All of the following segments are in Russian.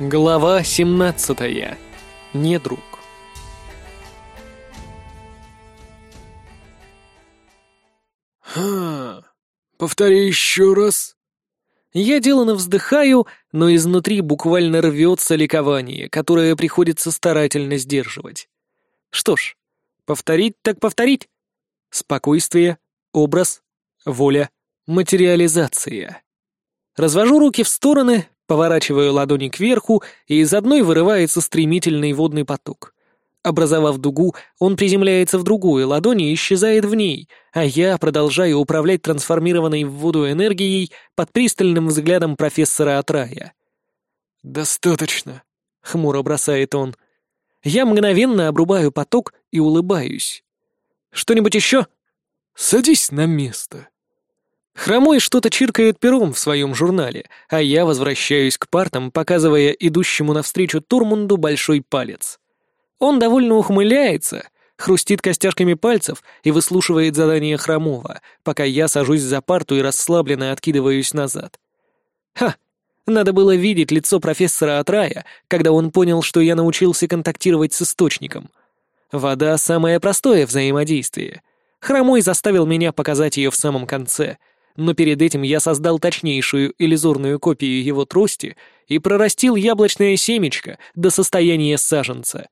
Глава 17. Недруг. «Ха! Повтори еще раз!» Я делано вздыхаю, но изнутри буквально рвется ликование, которое приходится старательно сдерживать. Что ж, повторить так повторить. Спокойствие, образ, воля, материализация. Развожу руки в стороны, поворачиваю ладони кверху, и из одной вырывается стремительный водный поток. Образовав дугу, он приземляется в другую ладонь и исчезает в ней, а я продолжаю управлять трансформированной в воду энергией под пристальным взглядом профессора Атрая. «Достаточно», — хмуро бросает он. Я мгновенно обрубаю поток и улыбаюсь. «Что-нибудь еще?» «Садись на место». Хромой что-то чиркает пером в своем журнале, а я возвращаюсь к партам, показывая идущему навстречу Турмунду большой палец. Он довольно ухмыляется, хрустит костяшками пальцев и выслушивает задание Хромова, пока я сажусь за парту и расслабленно откидываюсь назад. Ха! Надо было видеть лицо профессора Атрая, когда он понял, что я научился контактировать с источником. Вода — самое простое взаимодействие. Хромой заставил меня показать ее в самом конце, но перед этим я создал точнейшую иллюзорную копию его трости и прорастил яблочное семечко до состояния саженца.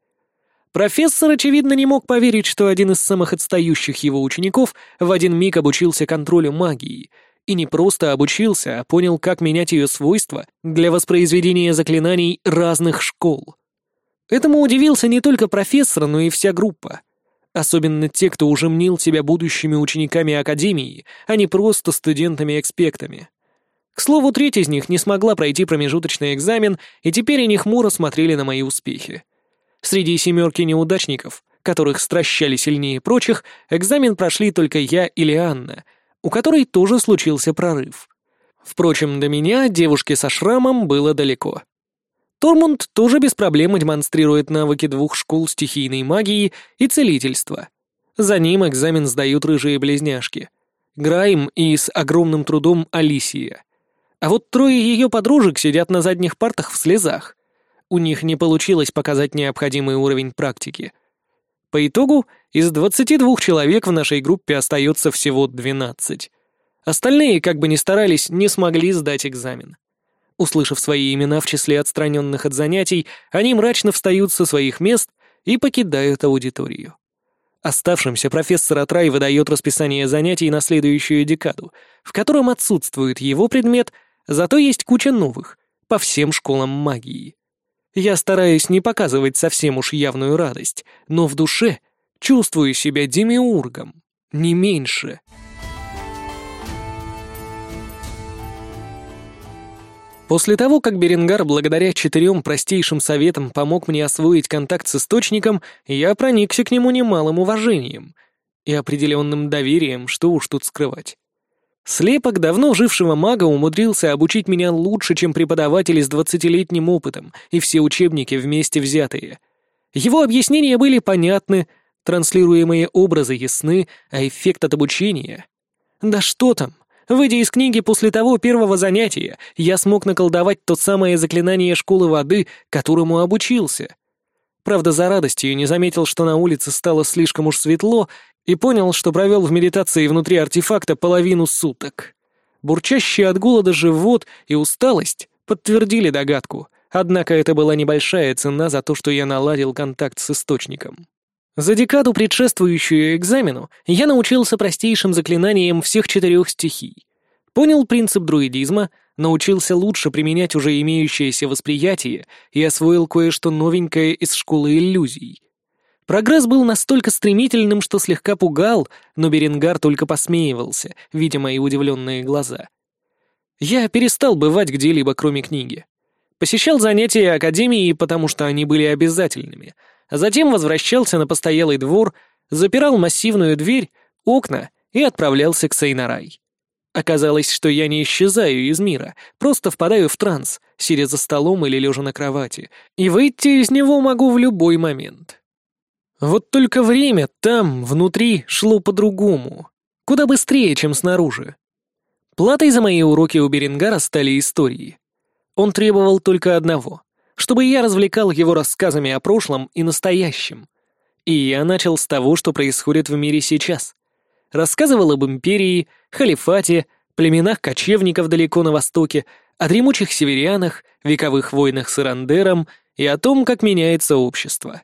Профессор, очевидно, не мог поверить, что один из самых отстающих его учеников в один миг обучился контролю магии. И не просто обучился, а понял, как менять ее свойства для воспроизведения заклинаний разных школ. Этому удивился не только профессор, но и вся группа. Особенно те, кто уже мнил себя будущими учениками Академии, а не просто студентами-экспектами. К слову, треть из них не смогла пройти промежуточный экзамен, и теперь они хмуро смотрели на мои успехи. Среди семерки неудачников, которых стращали сильнее прочих, экзамен прошли только я или Анна, у которой тоже случился прорыв. Впрочем, до меня, девушке со шрамом, было далеко. Тормунд тоже без проблем демонстрирует навыки двух школ стихийной магии и целительства. За ним экзамен сдают рыжие близняшки. Грайм и с огромным трудом Алисия. А вот трое ее подружек сидят на задних партах в слезах у них не получилось показать необходимый уровень практики. По итогу, из 22 человек в нашей группе остается всего 12. Остальные, как бы ни старались, не смогли сдать экзамен. Услышав свои имена в числе отстраненных от занятий, они мрачно встают со своих мест и покидают аудиторию. Оставшимся профессор Атрай выдает расписание занятий на следующую декаду, в котором отсутствует его предмет, зато есть куча новых, по всем школам магии. Я стараюсь не показывать совсем уж явную радость, но в душе чувствую себя демиургом, не меньше. После того, как Беренгар благодаря четырем простейшим советам помог мне освоить контакт с источником, я проникся к нему немалым уважением и определенным доверием, что уж тут скрывать. Слепок давно жившего мага умудрился обучить меня лучше, чем преподаватели с двадцатилетним опытом и все учебники вместе взятые. Его объяснения были понятны, транслируемые образы ясны, а эффект от обучения... Да что там! Выйдя из книги после того первого занятия, я смог наколдовать то самое заклинание школы воды, которому обучился. Правда, за радостью не заметил, что на улице стало слишком уж светло, и понял, что провел в медитации внутри артефакта половину суток. Бурчащий от голода живот и усталость подтвердили догадку, однако это была небольшая цена за то, что я наладил контакт с источником. За декаду, предшествующую экзамену, я научился простейшим заклинаниям всех четырех стихий. Понял принцип друидизма, научился лучше применять уже имеющееся восприятие и освоил кое-что новенькое из школы иллюзий — Прогресс был настолько стремительным, что слегка пугал, но Беренгар только посмеивался, видя мои удивленные глаза. Я перестал бывать где-либо, кроме книги. Посещал занятия Академии, потому что они были обязательными, затем возвращался на постоялый двор, запирал массивную дверь, окна и отправлялся к Сейнарай. Оказалось, что я не исчезаю из мира, просто впадаю в транс, сидя за столом или лежа на кровати, и выйти из него могу в любой момент. Вот только время там, внутри, шло по-другому. Куда быстрее, чем снаружи. Платой за мои уроки у Беренгара стали истории. Он требовал только одного — чтобы я развлекал его рассказами о прошлом и настоящем. И я начал с того, что происходит в мире сейчас. Рассказывал об империи, халифате, племенах кочевников далеко на востоке, о дремучих северянах, вековых войнах с Ирандером и о том, как меняется общество.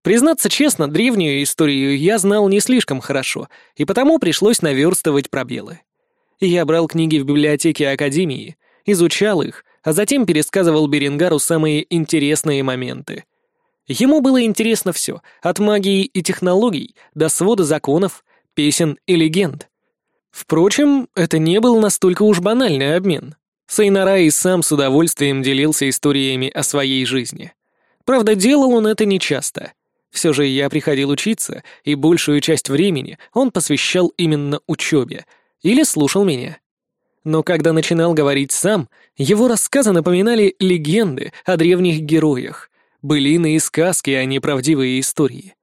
Признаться честно, древнюю историю я знал не слишком хорошо, и потому пришлось наверстывать пробелы. Я брал книги в библиотеке Академии, изучал их, а затем пересказывал Беренгару самые интересные моменты. Ему было интересно все, от магии и технологий до свода законов, песен и легенд. Впрочем, это не был настолько уж банальный обмен. Сайнара и сам с удовольствием делился историями о своей жизни. Правда, делал он это нечасто. Все же я приходил учиться, и большую часть времени он посвящал именно учебе или слушал меня. Но когда начинал говорить сам, его рассказы напоминали легенды о древних героях, былины и сказки, а не правдивые истории.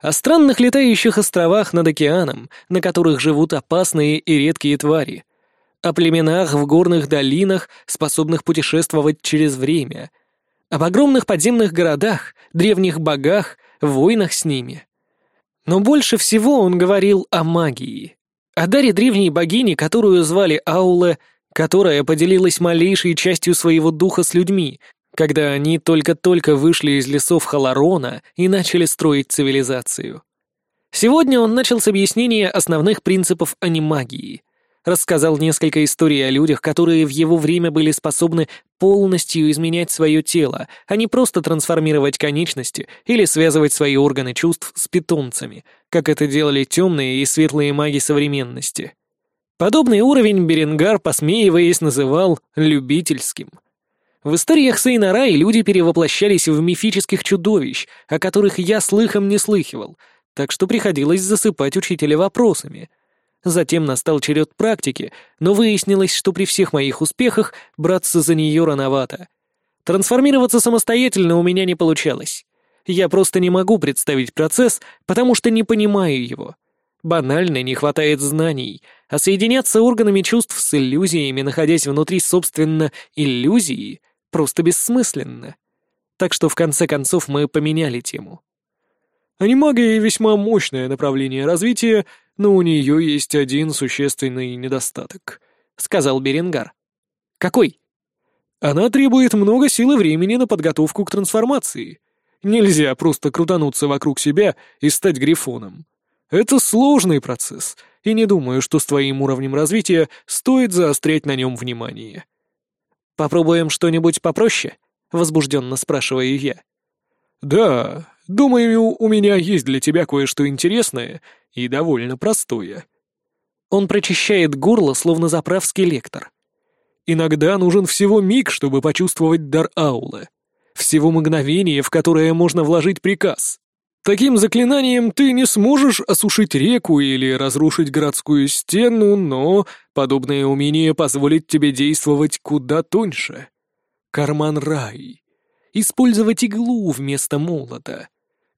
О странных летающих островах над океаном, на которых живут опасные и редкие твари. О племенах в горных долинах, способных путешествовать через время. Об огромных подземных городах, древних богах, войнах с ними. Но больше всего он говорил о магии. О даре древней богини, которую звали Ауле, которая поделилась малейшей частью своего духа с людьми, когда они только-только вышли из лесов Халарона и начали строить цивилизацию. Сегодня он начал с объяснения основных принципов анимагии — рассказал несколько историй о людях, которые в его время были способны полностью изменять свое тело, а не просто трансформировать конечности или связывать свои органы чувств с питомцами, как это делали темные и светлые маги современности. Подобный уровень Беренгар, посмеиваясь, называл «любительским». В историях Сейнарай люди перевоплощались в мифических чудовищ, о которых я слыхом не слыхивал, так что приходилось засыпать учителя вопросами — Затем настал черед практики, но выяснилось, что при всех моих успехах браться за нее рановато. Трансформироваться самостоятельно у меня не получалось. Я просто не могу представить процесс, потому что не понимаю его. Банально не хватает знаний, а соединяться органами чувств с иллюзиями, находясь внутри, собственно, иллюзии, просто бессмысленно. Так что в конце концов мы поменяли тему. Анимагия — весьма мощное направление развития, но у нее есть один существенный недостаток», — сказал Беренгар. «Какой?» «Она требует много сил и времени на подготовку к трансформации. Нельзя просто крутануться вокруг себя и стать грифоном. Это сложный процесс, и не думаю, что с твоим уровнем развития стоит заострять на нем внимание». «Попробуем что-нибудь попроще?» — возбужденно спрашиваю я. «Да, думаю, у меня есть для тебя кое-что интересное и довольно простое». Он прочищает горло, словно заправский лектор. Иногда нужен всего миг, чтобы почувствовать дар аула. Всего мгновение, в которое можно вложить приказ. Таким заклинанием ты не сможешь осушить реку или разрушить городскую стену, но подобное умение позволит тебе действовать куда тоньше. Карман рай. Использовать иглу вместо молота.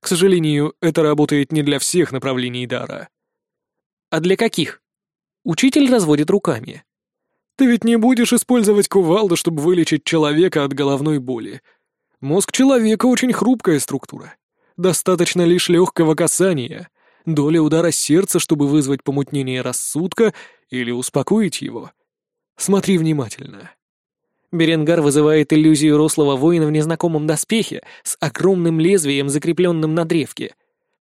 К сожалению, это работает не для всех направлений дара. А для каких? Учитель разводит руками. Ты ведь не будешь использовать кувалду, чтобы вылечить человека от головной боли. Мозг человека очень хрупкая структура. Достаточно лишь легкого касания, доли удара сердца, чтобы вызвать помутнение рассудка или успокоить его. Смотри внимательно. Беренгар вызывает иллюзию рослого воина в незнакомом доспехе с огромным лезвием, закрепленным на древке.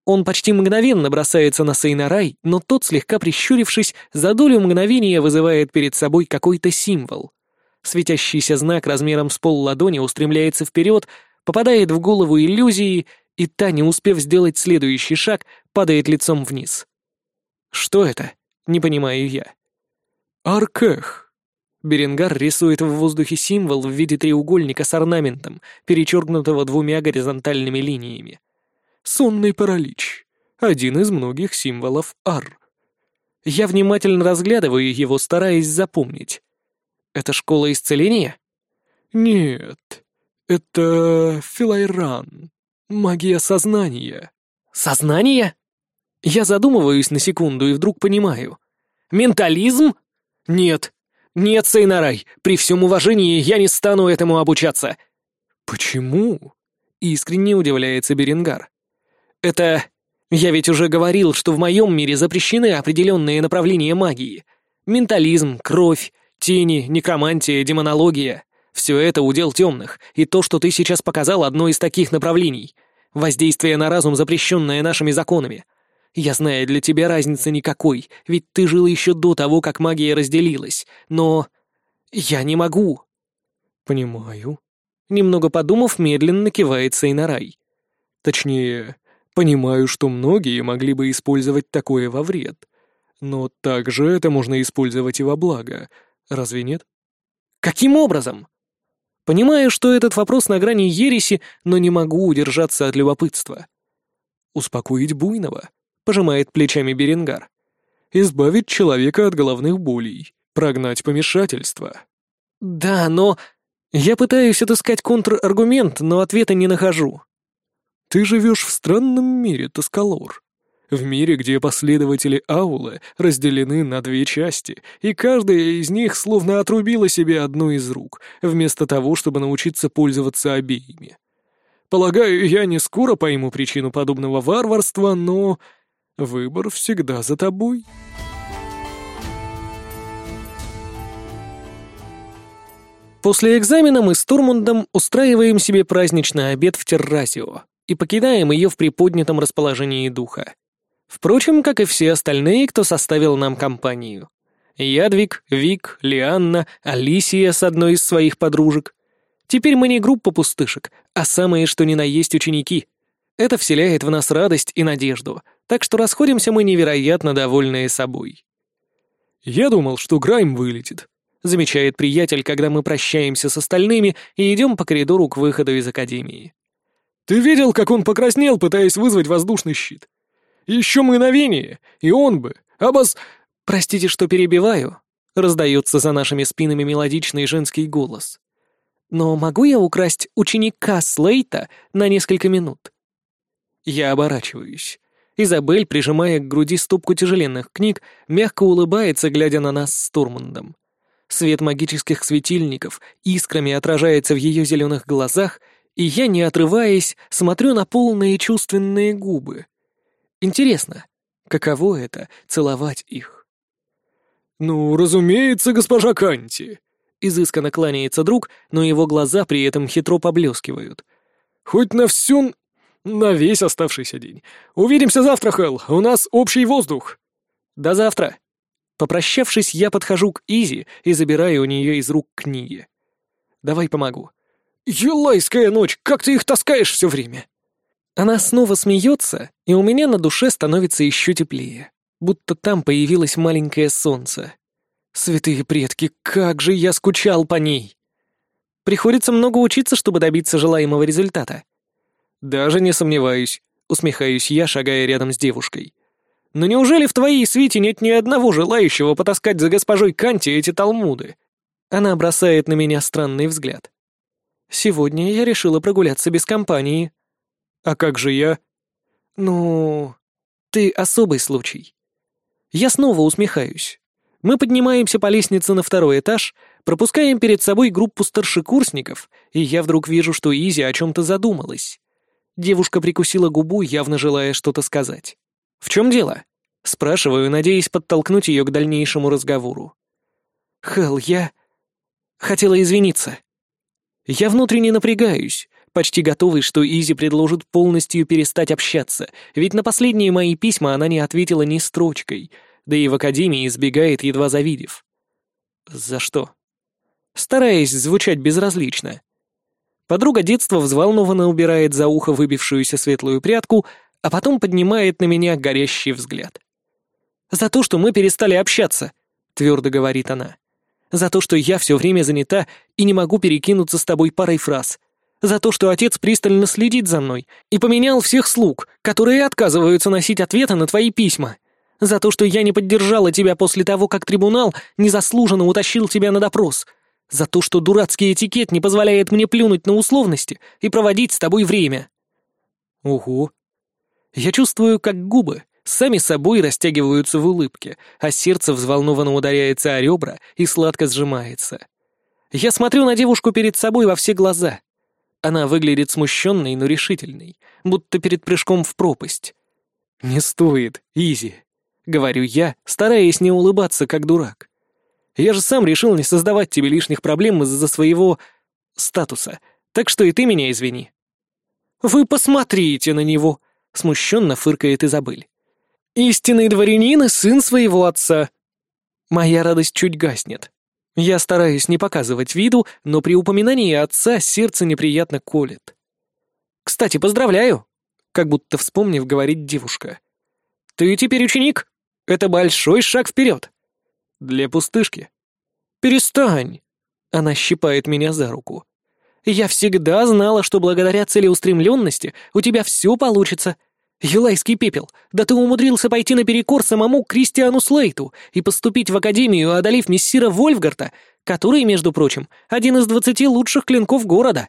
Он почти мгновенно бросается на Сейнарай, но тот, слегка прищурившись, за долю мгновения вызывает перед собой какой-то символ. Светящийся знак размером с пол устремляется вперед, попадает в голову иллюзии, и та, не успев сделать следующий шаг, падает лицом вниз. Что это? Не понимаю я. Аркех. Беренгар рисует в воздухе символ в виде треугольника с орнаментом, перечеркнутого двумя горизонтальными линиями. Сонный паралич. Один из многих символов Ар. Я внимательно разглядываю его, стараясь запомнить. Это школа исцеления? Нет. Это Филайран. Магия сознания. Сознание? Я задумываюсь на секунду и вдруг понимаю. Ментализм? Нет, «Нет, Сейнарай, при всем уважении я не стану этому обучаться!» «Почему?» — искренне удивляется Беренгар. «Это... Я ведь уже говорил, что в моем мире запрещены определенные направления магии. Ментализм, кровь, тени, некромантия, демонология. Все это удел темных, и то, что ты сейчас показал, одно из таких направлений. Воздействие на разум, запрещенное нашими законами. Я знаю, для тебя разницы никакой, ведь ты жил еще до того, как магия разделилась. Но... я не могу. Понимаю. Немного подумав, медленно кивает Сейнарай. Точнее, понимаю, что многие могли бы использовать такое во вред. Но также это можно использовать и во благо. Разве нет? Каким образом? Понимаю, что этот вопрос на грани ереси, но не могу удержаться от любопытства. «Успокоить буйного», — пожимает плечами Беренгар. «Избавить человека от головных болей, прогнать помешательство». «Да, но...» Я пытаюсь отыскать контраргумент, но ответа не нахожу. «Ты живешь в странном мире, Тоскалор», в мире, где последователи Аулы разделены на две части, и каждая из них словно отрубила себе одну из рук, вместо того, чтобы научиться пользоваться обеими. Полагаю, я не скоро пойму причину подобного варварства, но выбор всегда за тобой. После экзамена мы с Турмундом устраиваем себе праздничный обед в террасио и покидаем ее в приподнятом расположении духа. Впрочем, как и все остальные, кто составил нам компанию. Ядвиг, Вик, Лианна, Алисия с одной из своих подружек. Теперь мы не группа пустышек, а самые что ни на есть ученики. Это вселяет в нас радость и надежду, так что расходимся мы невероятно довольные собой. «Я думал, что Грайм вылетит», — замечает приятель, когда мы прощаемся с остальными и идем по коридору к выходу из академии. «Ты видел, как он покраснел, пытаясь вызвать воздушный щит? Еще мгновение, и он бы, обос... Простите, что перебиваю, раздается за нашими спинами мелодичный женский голос. Но могу я украсть ученика Слейта на несколько минут? Я оборачиваюсь. Изабель, прижимая к груди стопку тяжеленных книг, мягко улыбается, глядя на нас с Турмундом. Свет магических светильников искрами отражается в ее зеленых глазах, и я, не отрываясь, смотрю на полные чувственные губы. Интересно, каково это — целовать их? «Ну, разумеется, госпожа Канти!» Изысканно кланяется друг, но его глаза при этом хитро поблескивают. «Хоть на всю... на весь оставшийся день. Увидимся завтра, Хелл, у нас общий воздух!» «До завтра!» Попрощавшись, я подхожу к Изи и забираю у нее из рук книги. «Давай помогу». «Елайская ночь, как ты их таскаешь все время?» Она снова смеется, и у меня на душе становится еще теплее, будто там появилось маленькое солнце. Святые предки, как же я скучал по ней! Приходится много учиться, чтобы добиться желаемого результата. Даже не сомневаюсь, усмехаюсь я, шагая рядом с девушкой. Но неужели в твоей свите нет ни одного желающего потаскать за госпожой Канти эти талмуды? Она бросает на меня странный взгляд. Сегодня я решила прогуляться без компании. «А как же я?» «Ну, ты особый случай». Я снова усмехаюсь. Мы поднимаемся по лестнице на второй этаж, пропускаем перед собой группу старшекурсников, и я вдруг вижу, что Изи о чем-то задумалась. Девушка прикусила губу, явно желая что-то сказать. «В чем дело?» Спрашиваю, надеясь подтолкнуть ее к дальнейшему разговору. «Хелл, я...» Хотела извиниться. Я внутренне напрягаюсь, почти готовый, что Изи предложит полностью перестать общаться, ведь на последние мои письма она не ответила ни строчкой, да и в академии избегает, едва завидев. За что? Стараясь звучать безразлично. Подруга детства взволнованно убирает за ухо выбившуюся светлую прядку, а потом поднимает на меня горящий взгляд. «За то, что мы перестали общаться», — твердо говорит она. «За то, что я все время занята и не могу перекинуться с тобой парой фраз за то, что отец пристально следит за мной и поменял всех слуг, которые отказываются носить ответы на твои письма, за то, что я не поддержала тебя после того, как трибунал незаслуженно утащил тебя на допрос, за то, что дурацкий этикет не позволяет мне плюнуть на условности и проводить с тобой время. Ого. Я чувствую, как губы сами собой растягиваются в улыбке, а сердце взволнованно ударяется о ребра и сладко сжимается. Я смотрю на девушку перед собой во все глаза — Она выглядит смущенной, но решительной, будто перед прыжком в пропасть. «Не стоит, Изи», — говорю я, стараясь не улыбаться, как дурак. «Я же сам решил не создавать тебе лишних проблем из-за своего... статуса, так что и ты меня извини». «Вы посмотрите на него!» — смущенно фыркает Изабель. «Истинный дворянин и сын своего отца!» Моя радость чуть гаснет. Я стараюсь не показывать виду, но при упоминании отца сердце неприятно колет. «Кстати, поздравляю!» — как будто вспомнив, говорит девушка. «Ты теперь ученик? Это большой шаг вперед!» «Для пустышки». «Перестань!» — она щипает меня за руку. «Я всегда знала, что благодаря целеустремленности у тебя все получится. Юлайский пепел, да ты умудрился пойти наперекор самому Кристиану Слейту и поступить в академию, одолев мессира Вольфгарта, который, между прочим, один из двадцати лучших клинков города.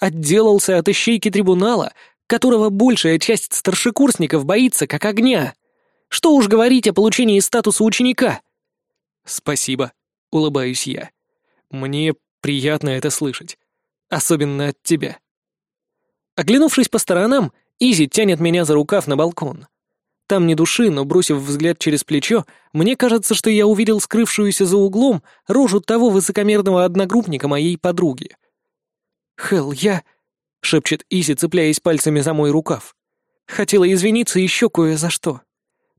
Отделался от ищейки трибунала, которого большая часть старшекурсников боится как огня. Что уж говорить о получении статуса ученика. Спасибо, улыбаюсь я. Мне приятно это слышать. Особенно от тебя. Оглянувшись по сторонам, Изи тянет меня за рукав на балкон. Там ни души, но, бросив взгляд через плечо, мне кажется, что я увидел скрывшуюся за углом рожу того высокомерного одногруппника моей подруги. «Хелл, я...» — шепчет Изи, цепляясь пальцами за мой рукав. «Хотела извиниться еще кое за что.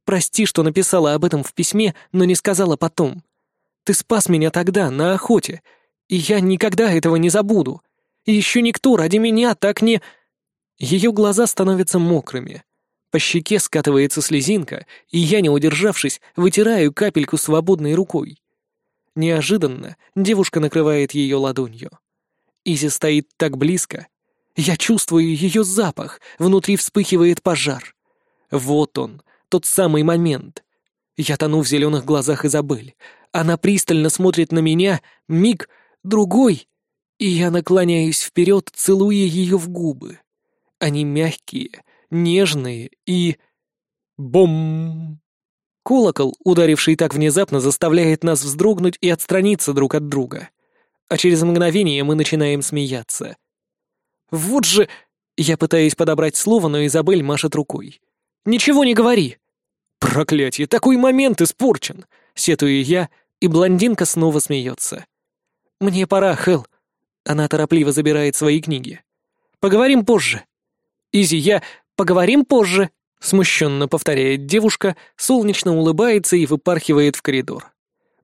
Прости, что написала об этом в письме, но не сказала потом. Ты спас меня тогда, на охоте, и я никогда этого не забуду. И еще никто ради меня так не...» Ее глаза становятся мокрыми. По щеке скатывается слезинка, и я, не удержавшись, вытираю капельку свободной рукой. Неожиданно девушка накрывает ее ладонью. Изи стоит так близко. Я чувствую ее запах, внутри вспыхивает пожар. Вот он, тот самый момент. Я тону в зеленых глазах Изабель. Она пристально смотрит на меня, миг, другой, и я наклоняюсь вперед, целуя ее в губы. Они мягкие, нежные и... Бом! Колокол, ударивший так внезапно, заставляет нас вздрогнуть и отстраниться друг от друга. А через мгновение мы начинаем смеяться. «Вот же...» Я пытаюсь подобрать слово, но Изабель машет рукой. «Ничего не говори!» «Проклятье, такой момент испорчен!» Сетую я, и блондинка снова смеется. «Мне пора, Хелл». Она торопливо забирает свои книги. «Поговорим позже». Изи, я... Поговорим позже», — смущенно повторяет девушка, солнечно улыбается и выпархивает в коридор.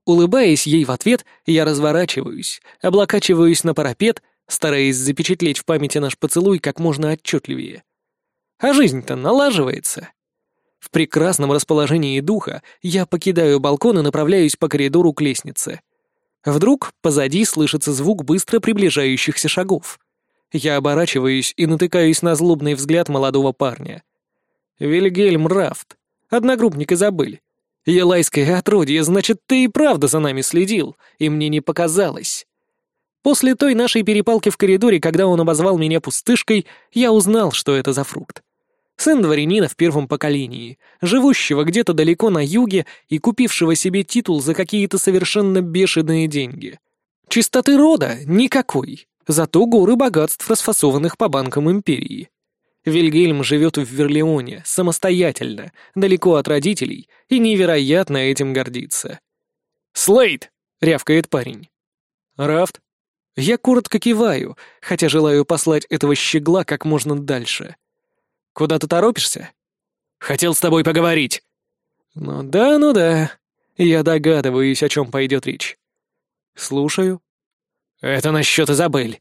Улыбаясь ей в ответ, я разворачиваюсь, облокачиваюсь на парапет, стараясь запечатлеть в памяти наш поцелуй как можно отчетливее. А жизнь-то налаживается. В прекрасном расположении духа я покидаю балкон и направляюсь по коридору к лестнице. Вдруг позади слышится звук быстро приближающихся шагов. Я оборачиваюсь и натыкаюсь на злобный взгляд молодого парня. «Вильгельм Рафт, одногруппник Изабель. Елайское отродье, значит, ты и правда за нами следил, и мне не показалось». После той нашей перепалки в коридоре, когда он обозвал меня пустышкой, я узнал, что это за фрукт. Сын дворянина в первом поколении, живущего где-то далеко на юге и купившего себе титул за какие-то совершенно бешеные деньги. Чистоты рода никакой, Зато горы богатств, расфасованных по банкам империи. Вильгельм живет в Верлеоне, самостоятельно, далеко от родителей, и невероятно этим гордится. «Слейд!» — рявкает парень. «Рафт?» Я коротко киваю, хотя желаю послать этого щегла как можно дальше. «Куда ты торопишься?» «Хотел с тобой поговорить». «Ну да, ну да. Я догадываюсь, о чем пойдет речь». «Слушаю». «Это насчет Изабель».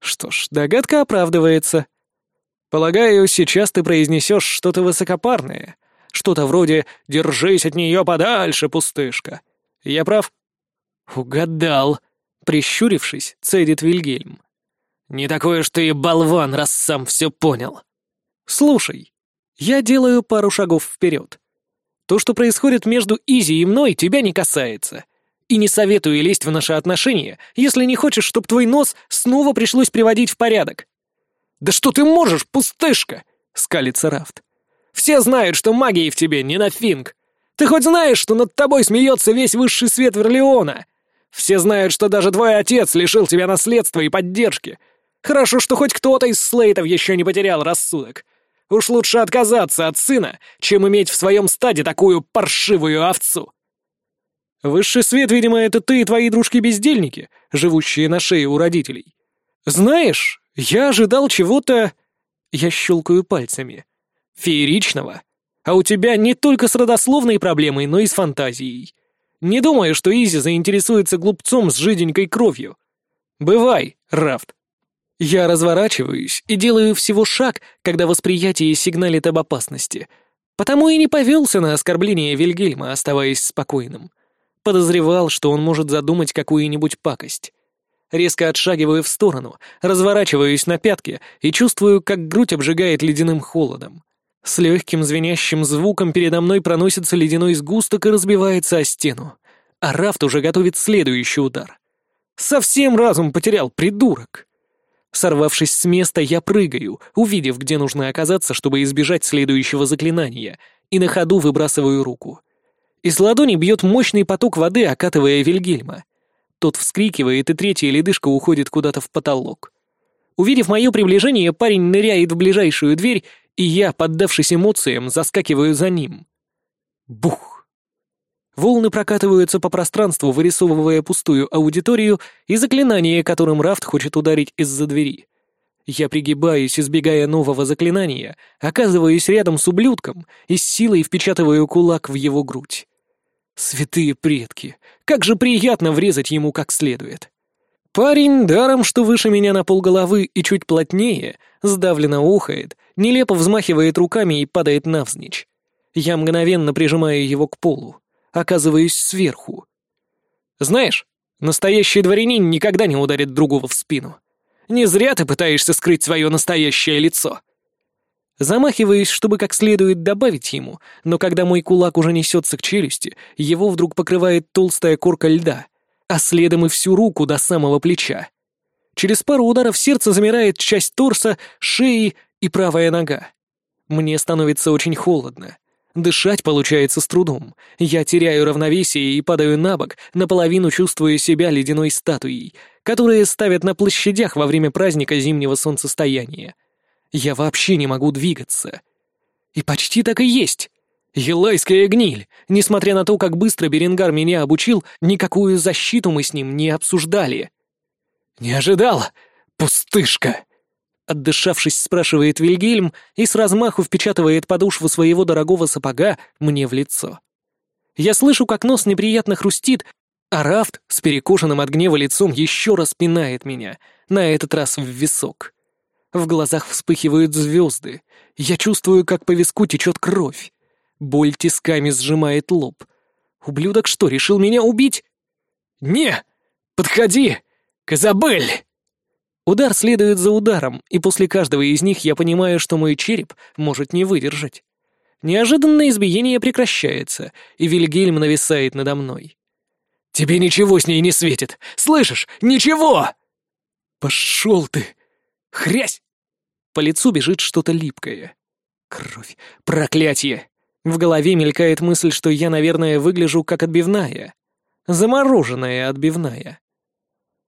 «Что ж, догадка оправдывается. Полагаю, сейчас ты произнесешь что-то высокопарное, что-то вроде «держись от нее подальше, пустышка». Я прав?» «Угадал», — прищурившись, цедит Вильгельм. «Не такой уж ты и болван, раз сам все понял». «Слушай, я делаю пару шагов вперед. То, что происходит между Изи и мной, тебя не касается. И не советую лезть в наши отношения, если не хочешь, чтобы твой нос снова пришлось приводить в порядок». «Да что ты можешь, пустышка?» — скалится Рафт. «Все знают, что магии в тебе не на финг. Ты хоть знаешь, что над тобой смеется весь высший свет Верлеона? Все знают, что даже твой отец лишил тебя наследства и поддержки. Хорошо, что хоть кто-то из Слейтов еще не потерял рассудок. Уж лучше отказаться от сына, чем иметь в своем стаде такую паршивую овцу. Высший свет, видимо, это ты и твои дружки-бездельники, живущие на шее у родителей. Знаешь, я ожидал чего-то... Я щелкаю пальцами. Фееричного. А у тебя не только с родословной проблемой, но и с фантазией. Не думаю, что Изи заинтересуется глупцом с жиденькой кровью. Бывай, Рафт. Я разворачиваюсь и делаю всего шаг, когда восприятие сигналит об опасности. Потому и не повелся на оскорбление Вильгельма, оставаясь спокойным. Подозревал, что он может задумать какую-нибудь пакость. Резко отшагиваю в сторону, разворачиваюсь на пятки и чувствую, как грудь обжигает ледяным холодом. С легким звенящим звуком передо мной проносится ледяной сгусток и разбивается о стену. А Рафт уже готовит следующий удар. Совсем разум потерял, придурок! Сорвавшись с места, я прыгаю, увидев, где нужно оказаться, чтобы избежать следующего заклинания, и на ходу выбрасываю руку. Из ладони бьет мощный поток воды, окатывая Вильгельма. Тот вскрикивает, и третья ледышка уходит куда-то в потолок. Увидев мое приближение, парень ныряет в ближайшую дверь, и я, поддавшись эмоциям, заскакиваю за ним. Бух! Волны прокатываются по пространству, вырисовывая пустую аудиторию и заклинание, которым Рафт хочет ударить из-за двери. Я пригибаюсь, избегая нового заклинания, оказываюсь рядом с ублюдком и с силой впечатываю кулак в его грудь. Святые предки, как же приятно врезать ему как следует. Парень, даром что выше меня на полголовы и чуть плотнее, сдавленно ухает, нелепо взмахивает руками и падает навзничь. Я мгновенно прижимаю его к полу, оказываюсь сверху. Знаешь, настоящий дворянин никогда не ударит другого в спину. Не зря ты пытаешься скрыть свое настоящее лицо. Замахиваюсь, чтобы как следует добавить ему, но когда мой кулак уже несется к челюсти, его вдруг покрывает толстая корка льда, а следом и всю руку до самого плеча. Через пару ударов сердца замирает часть торса, шеи и правая нога. Мне становится очень холодно. Дышать получается с трудом. Я теряю равновесие и падаю на бок, наполовину чувствуя себя ледяной статуей, которые ставят на площадях во время праздника зимнего солнцестояния. Я вообще не могу двигаться. И почти так и есть. Елайская гниль. Несмотря на то, как быстро Беренгар меня обучил, никакую защиту мы с ним не обсуждали. «Не ожидал, пустышка!» Отдышавшись, спрашивает Вильгельм и с размаху впечатывает подушву своего дорогого сапога мне в лицо. Я слышу, как нос неприятно хрустит, а Рафт с перекошенным от гнева лицом еще раз пинает меня, на этот раз в висок. В глазах вспыхивают звезды. Я чувствую, как по виску течет кровь. Боль тисками сжимает лоб. Ублюдок что, решил меня убить? «Не! Подходи! Казабель!» Удар следует за ударом, и после каждого из них я понимаю, что мой череп может не выдержать. Неожиданно избиение прекращается, и Вильгельм нависает надо мной. «Тебе ничего с ней не светит! Слышишь? Ничего!» «Пошел ты!» Хрясь! По лицу бежит что-то липкое. Кровь. Проклятие! В голове мелькает мысль, что я, наверное, выгляжу как отбивная. Замороженная отбивная.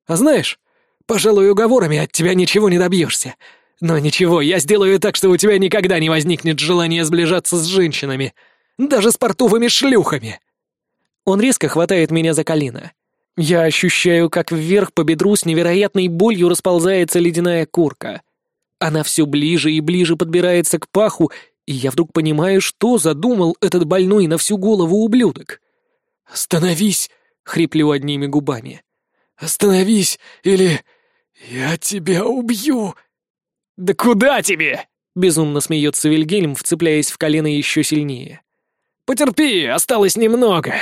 А знаешь, пожалуй, уговорами от тебя ничего не добьешься. Но ничего, я сделаю так, что у тебя никогда не возникнет желания сближаться с женщинами. Даже с портовыми шлюхами. Он резко хватает меня за колено. Я ощущаю, как вверх по бедру с невероятной болью расползается ледяная курка. Она все ближе и ближе подбирается к паху, и я вдруг понимаю, что задумал этот больной на всю голову ублюдок. «Остановись!» — хриплю одними губами. «Остановись, или я тебя убью!» «Да куда тебе?» — безумно смеется Вильгельм, вцепляясь в колено еще сильнее. «Потерпи, осталось немного!»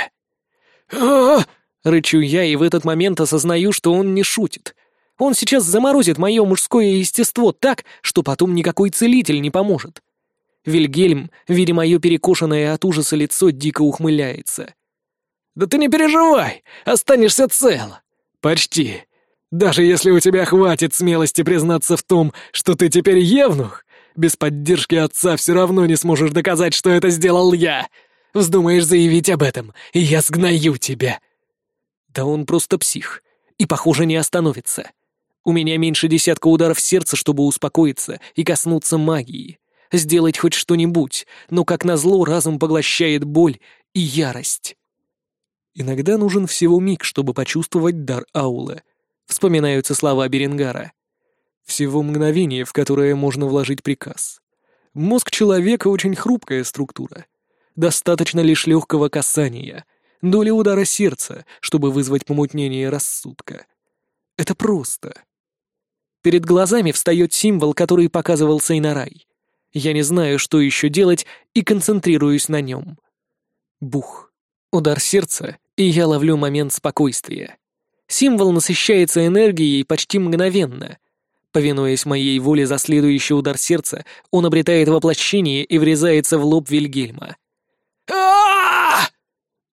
Рычу я и в этот момент осознаю, что он не шутит. Он сейчас заморозит мое мужское естество так, что потом никакой целитель не поможет. Вильгельм, видя мое перекошенное от ужаса лицо, дико ухмыляется. «Да ты не переживай, останешься цел. Почти. Даже если у тебя хватит смелости признаться в том, что ты теперь евнух, без поддержки отца все равно не сможешь доказать, что это сделал я. Вздумаешь заявить об этом, и я сгною тебя». Да он просто псих. И, похоже, не остановится. У меня меньше десятка ударов сердца, чтобы успокоиться и коснуться магии. Сделать хоть что-нибудь, но, как назло, разум поглощает боль и ярость. Иногда нужен всего миг, чтобы почувствовать дар аулы. Вспоминаются слова Беренгара. Всего мгновение, в которое можно вложить приказ. Мозг человека очень хрупкая структура. Достаточно лишь легкого касания, доли удара сердца, чтобы вызвать помутнение рассудка. Это просто. Перед глазами встает символ, который показывался и на рай. Я не знаю, что еще делать, и концентрируюсь на нем. Бух. Удар сердца, и я ловлю момент спокойствия. Символ насыщается энергией почти мгновенно. Повинуясь моей воле за следующий удар сердца, он обретает воплощение и врезается в лоб Вильгельма.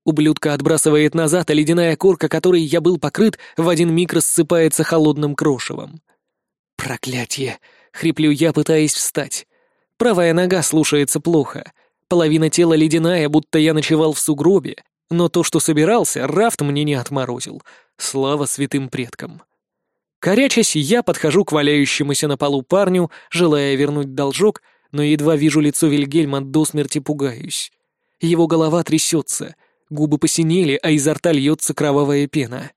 Ублюдка отбрасывает назад, а ледяная корка, которой я был покрыт, в один миг рассыпается холодным крошевом. «Проклятие!» — хриплю я, пытаясь встать. Правая нога слушается плохо. Половина тела ледяная, будто я ночевал в сугробе, но то, что собирался, Рафт мне не отморозил. Слава святым предкам. Корячась, я подхожу к валяющемуся на полу парню, желая вернуть должок, но едва вижу лицо Вильгельма, до смерти пугаюсь. Его голова трясется, губы посинели, а изо рта льется кровавая пена.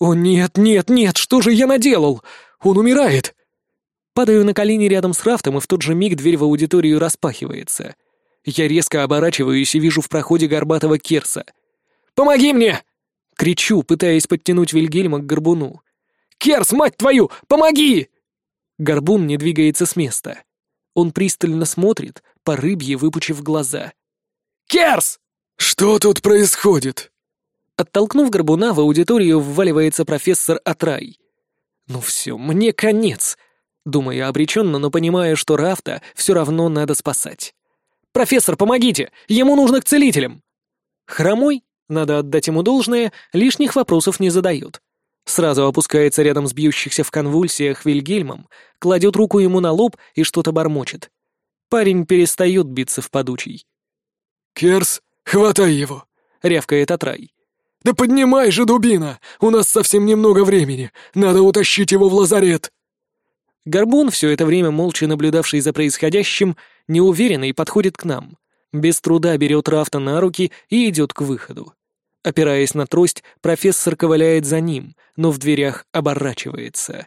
«О нет, нет, нет, что же я наделал? Он умирает!» Падаю на колени рядом с Рафтом, и в тот же миг дверь в аудиторию распахивается. Я резко оборачиваюсь и вижу в проходе горбатого Керса — Помоги мне!» Кричу, пытаясь подтянуть Вильгельма к горбуну. «Керс, мать твою, помоги!» Горбун не двигается с места. Он пристально смотрит, по рыбье выпучив глаза. «Керс!» «Что тут происходит?» Оттолкнув горбуна, в аудиторию вваливается профессор Атрай. «Ну все, мне конец!» Думаю обреченно, но понимаю, что Рафта все равно надо спасать. «Профессор, помогите! Ему нужно к целителям!» Хромой, надо отдать ему должное, лишних вопросов не задает. Сразу опускается рядом с бьющихся в конвульсиях Вильгельмом, кладет руку ему на лоб и что-то бормочет. Парень перестает биться в подучий. «Керс, хватай его!» — рявкает Атрай. «Да поднимай же, дубина! У нас совсем немного времени! Надо утащить его в лазарет!» Горбун, все это время молча наблюдавший за происходящим, неуверенный подходит к нам. Без труда берет Рафта на руки и идет к выходу. Опираясь на трость, профессор ковыляет за ним, но в дверях оборачивается.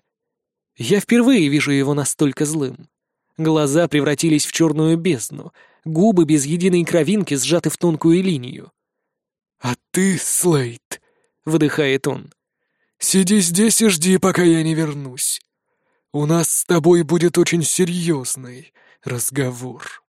Я впервые вижу его настолько злым. Глаза превратились в черную бездну, губы без единой кровинки сжаты в тонкую линию. «А ты, Слейт», — выдыхает он, — «сиди здесь и жди, пока я не вернусь. У нас с тобой будет очень серьезный разговор».